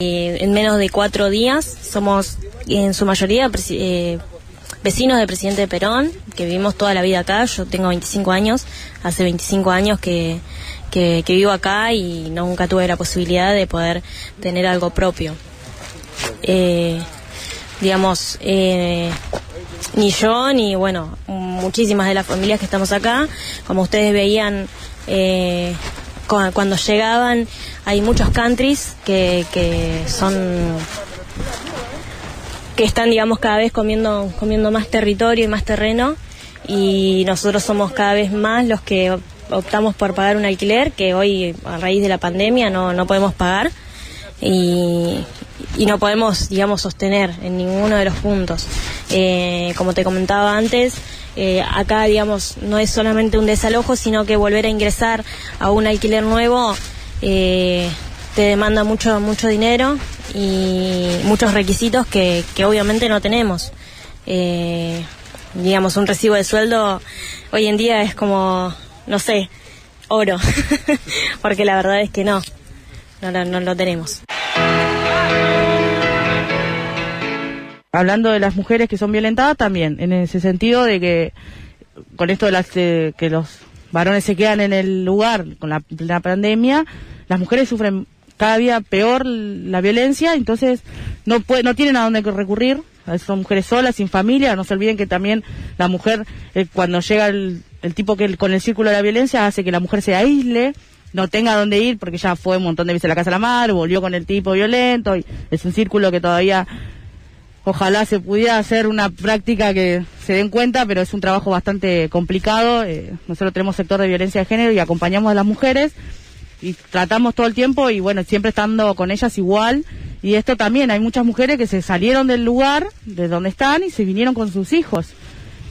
Eh, en menos de cuatro días somos en su mayoría eh, vecinos del presidente Perón, que vivimos toda la vida acá. Yo tengo 25 años, hace 25 años que, vivo acá y nunca tuve la posibilidad de poder tener algo propio. Eh, digamos, ni yo ni, bueno, muchísimas de las familias que estamos acá, como ustedes veían, cuando llegaban hay muchos countries que, que son que están digamos cada vez comiendo comiendo más territorio y más terreno. Y nosotros somos cada vez más los que optamos por pagar un alquiler que hoy a raíz de la pandemia no, no podemos pagar. Y, y no podemos digamos sostener en ninguno de los puntos. Eh, como te comentaba antes eh, acá, digamos, no es solamente un desalojo, sino que volver a ingresar a un alquiler nuevo eh, te demanda mucho, mucho dinero y muchos requisitos que, que obviamente no tenemos. Eh, digamos, un recibo de sueldo hoy en día es como, no sé, oro, porque la verdad es que no, no, no, no lo tenemos. Hablando de las mujeres que son violentadas también, en ese sentido de que con esto de las que los varones se quedan en el lugar con la, pandemia, las mujeres sufren cada día peor la violencia, entonces no puede, no tienen a dónde recurrir, son mujeres solas, sin familia, no se olviden que también la mujer, eh, cuando llega el, tipo que con el círculo de la violencia hace que la mujer se aísle, no tenga dónde ir porque ya fue un montón de veces a la casa de la madre, volvió con el tipo violento, y es un círculo que todavía Ojalá se pudiera hacer una práctica que se den cuenta, pero es un trabajo bastante complicado. Eh, nosotros tenemos sector de violencia de género y acompañamos a las mujeres y tratamos todo el tiempo y bueno, siempre estando con ellas igual. Y esto también, hay muchas mujeres que se salieron del lugar de donde están y se vinieron con sus hijos.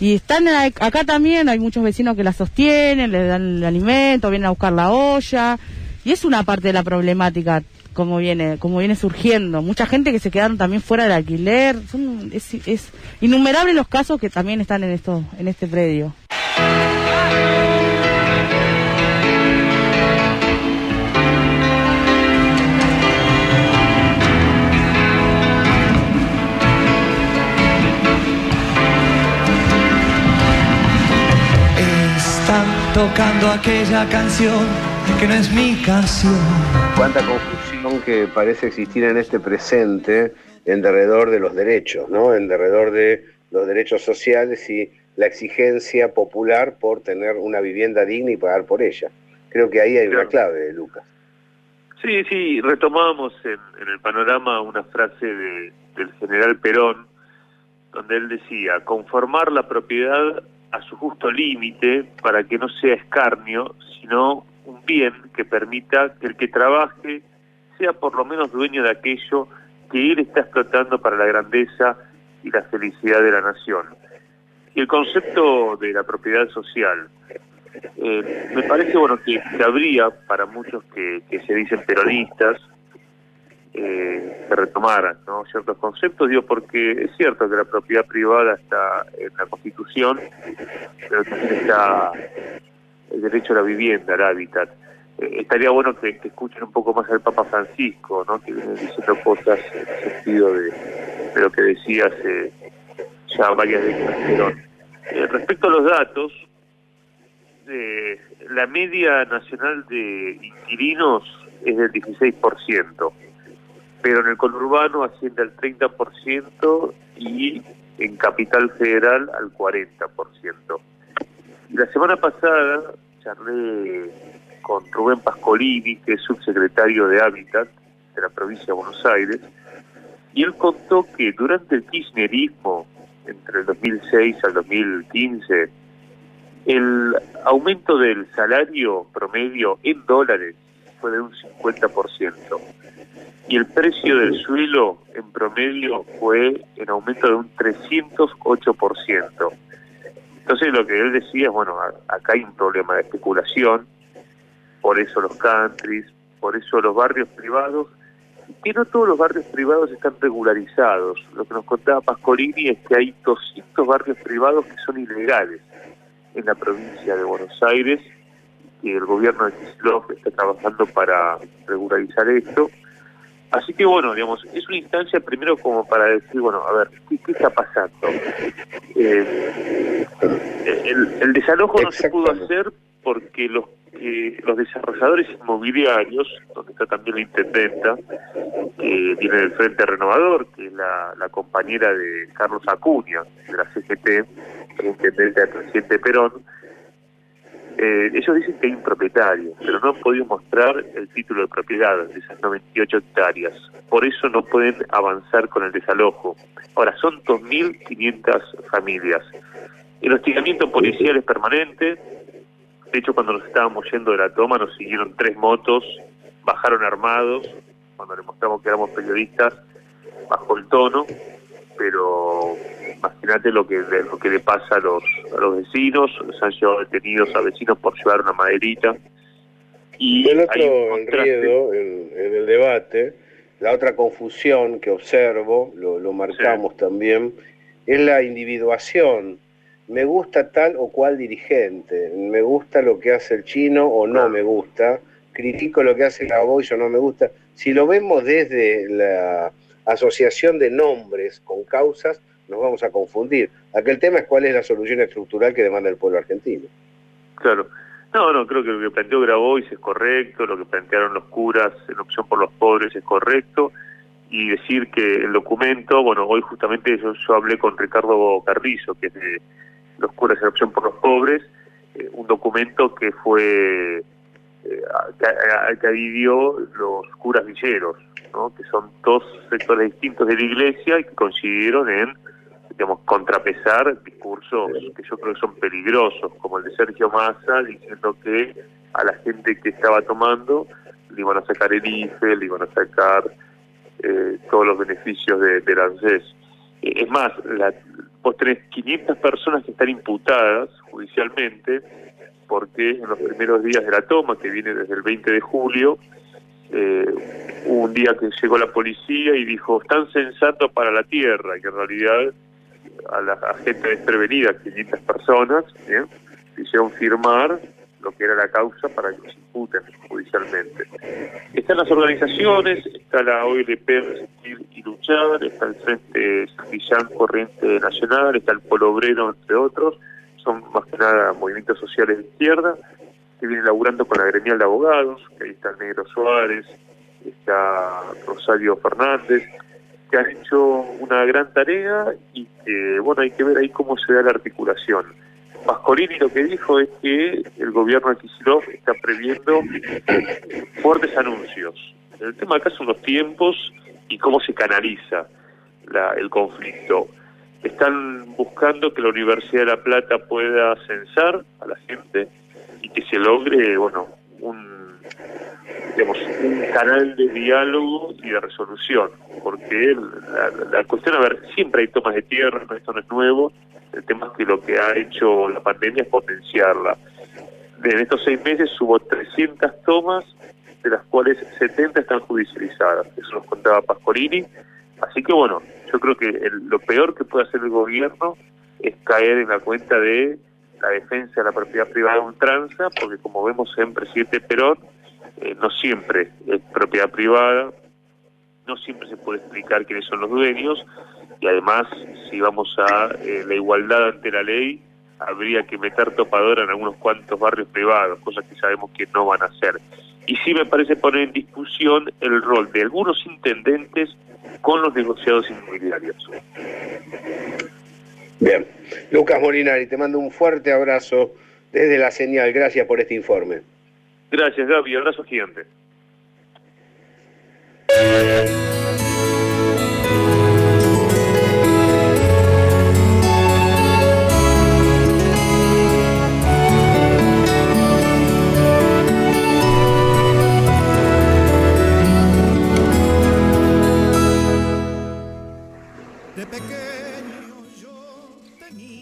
Y están acá también, hay muchos vecinos que las sostienen, les dan el alimento, vienen a buscar la olla. Y es una parte de la problemática como viene, como viene surgiendo. Mucha gente que se quedaron también fuera del alquiler. Son, es, es innumerables los casos que también están en esto, en este predio. Están tocando aquella canción que no es mi canción. Cuánta confusión que parece existir en este presente en derredor de los derechos, ¿no? En derredor de los derechos sociales y la exigencia popular por tener una vivienda digna y pagar por ella. Creo que ahí hay una clave, Lucas. Sí, sí, retomamos en, el panorama una frase del general Perón, donde él decía, conformar la propiedad a su justo límite para que no sea escarnio, sino un bien que permita que el que trabaje sea por lo menos dueño de aquello que él está explotando para la grandeza y la felicidad de la nación. Y el concepto de la propiedad social, eh, me parece bueno que, habría para muchos que, se dicen peronistas eh, que retomaran ¿no? ciertos conceptos, digo porque es cierto que la propiedad privada está en la Constitución, pero también está el derecho a la vivienda, al hábitat. Eh, estaría bueno que, escuchen un poco más al Papa Francisco, ¿no? que viene diciendo cosas en el sentido de, lo que decía hace ya varias décadas. Eh, respecto a los datos, eh, la media nacional de inquilinos es del 16%, pero en el conurbano asciende al 30% y en Capital Federal al 40%. La semana pasada charlé con Rubén Pascolini, que es subsecretario de Hábitat de la provincia de Buenos Aires, y él contó que durante el kirchnerismo, entre el 2006 al 2015, el aumento del salario promedio en dólares fue de un 50%, y el precio del suelo en promedio fue en aumento de un 308%. Entonces lo que él decía es, bueno, acá hay un problema de especulación, por eso los countries, por eso los barrios privados, que no todos los barrios privados están regularizados. Lo que nos contaba Pascolini es que hay 200 barrios privados que son ilegales en la provincia de Buenos Aires, que el gobierno de Kicillof está trabajando para regularizar esto. Así que bueno, digamos, es una instancia primero como para decir, bueno, a ver, ¿qué, está pasando? Eh, el, desalojo no se pudo hacer porque los los desarrolladores inmobiliarios, donde está también la intendenta, que viene del Frente Renovador, que es la, compañera de Carlos Acuña, de la CGT, el intendente del presidente Perón, eh, ellos dicen que hay un propietario, pero no han podido mostrar el título de propiedad de esas 98 hectáreas. Por eso no pueden avanzar con el desalojo. Ahora, son 2.500 familias. El hostigamiento policial es permanente, de hecho, cuando nos estábamos yendo de la toma, nos siguieron tres motos, bajaron armados, cuando le mostramos que éramos periodistas, bajo el tono, pero imagínate lo que lo que le pasa a los, a los vecinos, se han llevado detenidos a vecinos por llevar una maderita. Y el otro enredo en, el debate, la otra confusión que observo, lo, lo marcamos también, es la individuación me gusta tal o cual dirigente, me gusta lo que hace el chino o no me gusta, critico lo que hace la Boy o no me gusta. Si lo vemos desde la asociación de nombres con causas, nos vamos a confundir. Aquel tema es cuál es la solución estructural que demanda el pueblo argentino. Claro. No, no, creo que lo que planteó Grabois es correcto, lo que plantearon los curas en opción por los pobres es correcto, y decir que el documento, bueno, hoy justamente yo, hablé con Ricardo Carrizo, que es de los curas en opción por los pobres, eh, un documento que fue eh, que, adhirió los curas villeros, ¿no? que son dos sectores distintos de la iglesia y que coincidieron en digamos, contrapesar discursos que yo creo que son peligrosos, como el de Sergio Massa, diciendo que a la gente que estaba tomando le iban a sacar el IFE, le iban a sacar eh, todos los beneficios de, del ANSES. es más, la, vos tenés 500 personas que están imputadas judicialmente porque en los primeros días de la toma, que viene desde el 20 de julio, eh, hubo un día que llegó la policía y dijo, están censando para la tierra, y en realidad a la gente desprevenida, 500 personas, ¿eh? hicieron firmar lo que era la causa para que se imputen judicialmente. Están las organizaciones, está la OLP Resistir y Luchar, está el Frente Santillán Corriente Nacional, está el Polo Obrero, entre otros, más que nada movimientos sociales de izquierda, que vienen laburando con la gremial de abogados, que ahí está el Negro Suárez, está Rosario Fernández, que han hecho una gran tarea y que, bueno, hay que ver ahí cómo se da la articulación Pascolini lo que dijo es que el gobierno de Kicillof está previendo fuertes anuncios. El tema acá son los tiempos y cómo se canaliza el conflicto. Están buscando que la Universidad de La Plata pueda censar a la gente y que se logre, bueno, un, digamos, un canal de diálogo y de resolución, porque la, la cuestión, a ver, siempre hay tomas de tierra, esto no es nuevo, el tema es que lo que ha hecho la pandemia es potenciarla. En estos seis meses hubo 300 tomas, de las cuales 70 están judicializadas. Eso nos contaba Pascolini. Así que bueno, yo creo que lo peor que puede hacer el gobierno es caer en la cuenta de la defensa de la propiedad privada de tranza, porque como vemos en presidente Perón, eh, no siempre es propiedad privada, no siempre se puede explicar quiénes son los dueños, y además si vamos a eh, la igualdad ante la ley, habría que meter topadora en algunos cuantos barrios privados, cosas que sabemos que no van a hacer. Y sí me parece poner en discusión el rol de algunos intendentes con los negociados inmobiliarios. Bien. Lucas Molinari, te mando un fuerte abrazo desde la señal. Gracias por este informe. Gracias, Gaby. Abrazo gigante.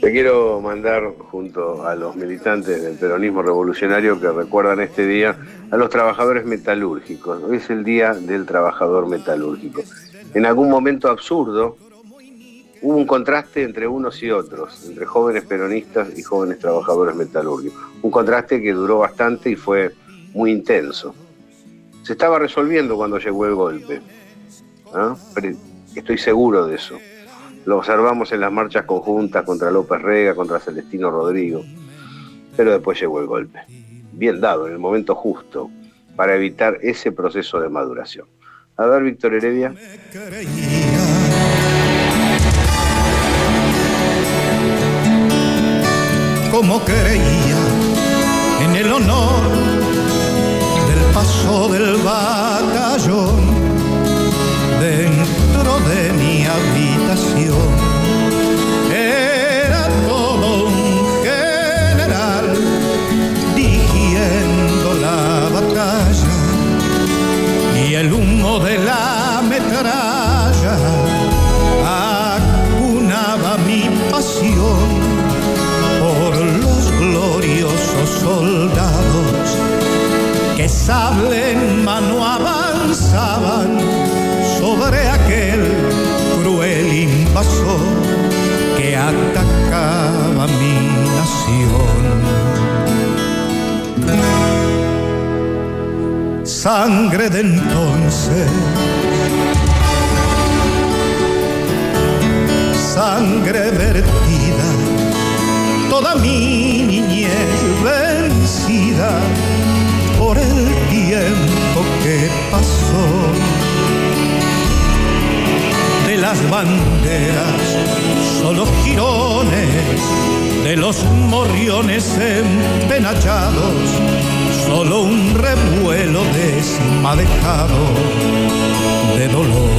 Te quiero mandar junto a los militantes del peronismo revolucionario que recuerdan este día a los trabajadores metalúrgicos. Hoy es el día del trabajador metalúrgico. En algún momento absurdo hubo un contraste entre unos y otros, entre jóvenes peronistas y jóvenes trabajadores metalúrgicos. Un contraste que duró bastante y fue muy intenso. Se estaba resolviendo cuando llegó el golpe. Estoy seguro de eso. Lo observamos en las marchas conjuntas contra López Rega, contra Celestino Rodrigo. Pero después llegó el golpe. Bien dado, en el momento justo, para evitar ese proceso de maduración. A ver, Víctor Heredia. como creía en el honor del paso del batallón Sangre de entonces, sangre vertida toda mi niñez vencida por el tiempo que pasó. De las banderas, solo jirones, de los morriones empenachados, solo un revuelo desmadejado de dolor.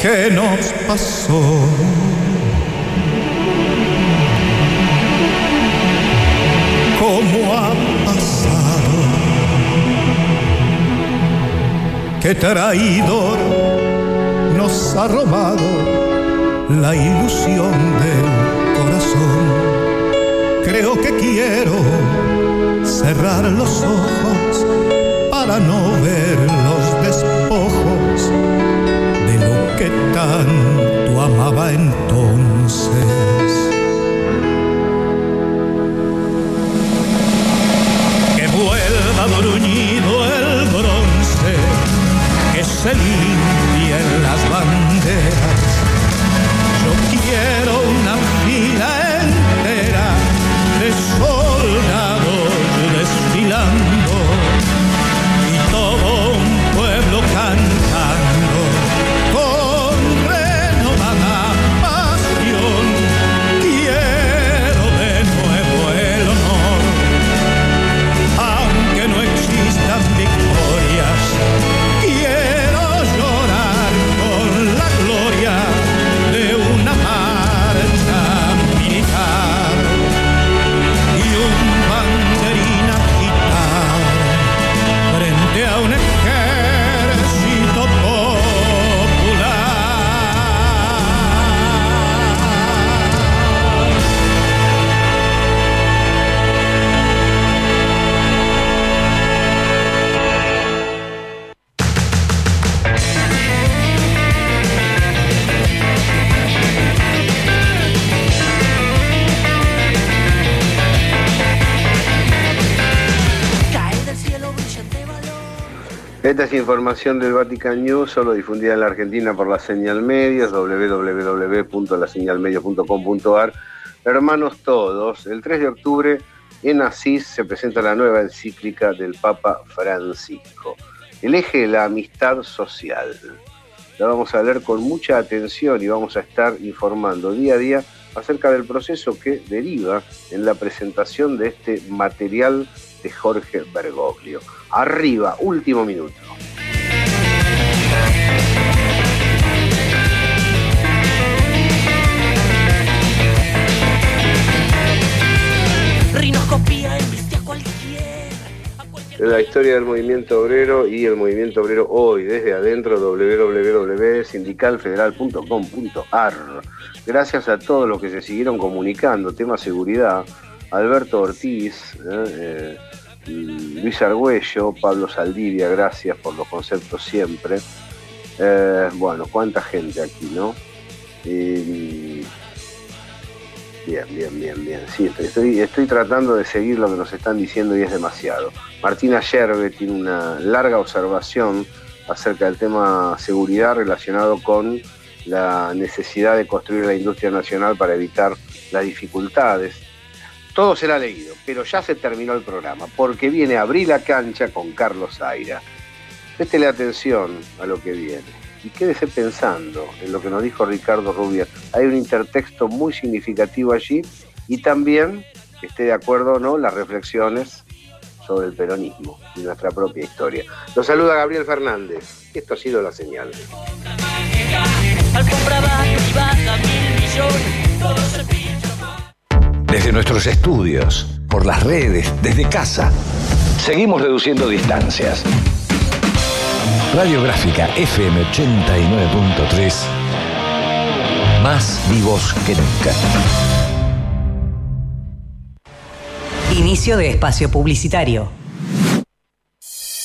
¿Qué nos pasó? ¿Cómo ha pasado? ¿Qué traidor nos ha robado la ilusión del Creo que quiero cerrar los ojos para no ver los despojos de lo que tanto amaba entonces. Que vuelva bruñido el Esta es información del Vatican News, solo difundida en la Argentina por la señal medios, www.laseñalmedios.com.ar. Hermanos todos, el 3 de octubre en Asís se presenta la nueva encíclica del Papa Francisco, el eje de la amistad social. La vamos a leer con mucha atención y vamos a estar informando día a día acerca del proceso que deriva en la presentación de este material de Jorge Bergoglio. Arriba, último minuto. La historia del movimiento obrero y el movimiento obrero hoy, desde adentro, www.sindicalfederal.com.ar. Gracias a todos los que se siguieron comunicando, tema seguridad, Alberto Ortiz, eh, eh, Luis Argüello, Pablo Saldivia, gracias por los conceptos siempre. Eh, bueno, cuánta gente aquí, ¿no? Bien, bien, bien, bien. Sí, estoy, estoy tratando de seguir lo que nos están diciendo y es demasiado. Martina Yerbe tiene una larga observación acerca del tema seguridad relacionado con la necesidad de construir la industria nacional para evitar las dificultades. Todo será leído, pero ya se terminó el programa, porque viene a abrir la cancha con Carlos Zaira. Préstele atención a lo que viene y quédese pensando en lo que nos dijo Ricardo Rubia. Hay un intertexto muy significativo allí y también, esté de acuerdo o no, las reflexiones sobre el peronismo y nuestra propia historia. Lo saluda Gabriel Fernández. Esto ha sido la señal. Desde nuestros estudios, por las redes, desde casa. Seguimos reduciendo distancias. Radiográfica FM 89.3. Más vivos que nunca. Inicio de espacio publicitario.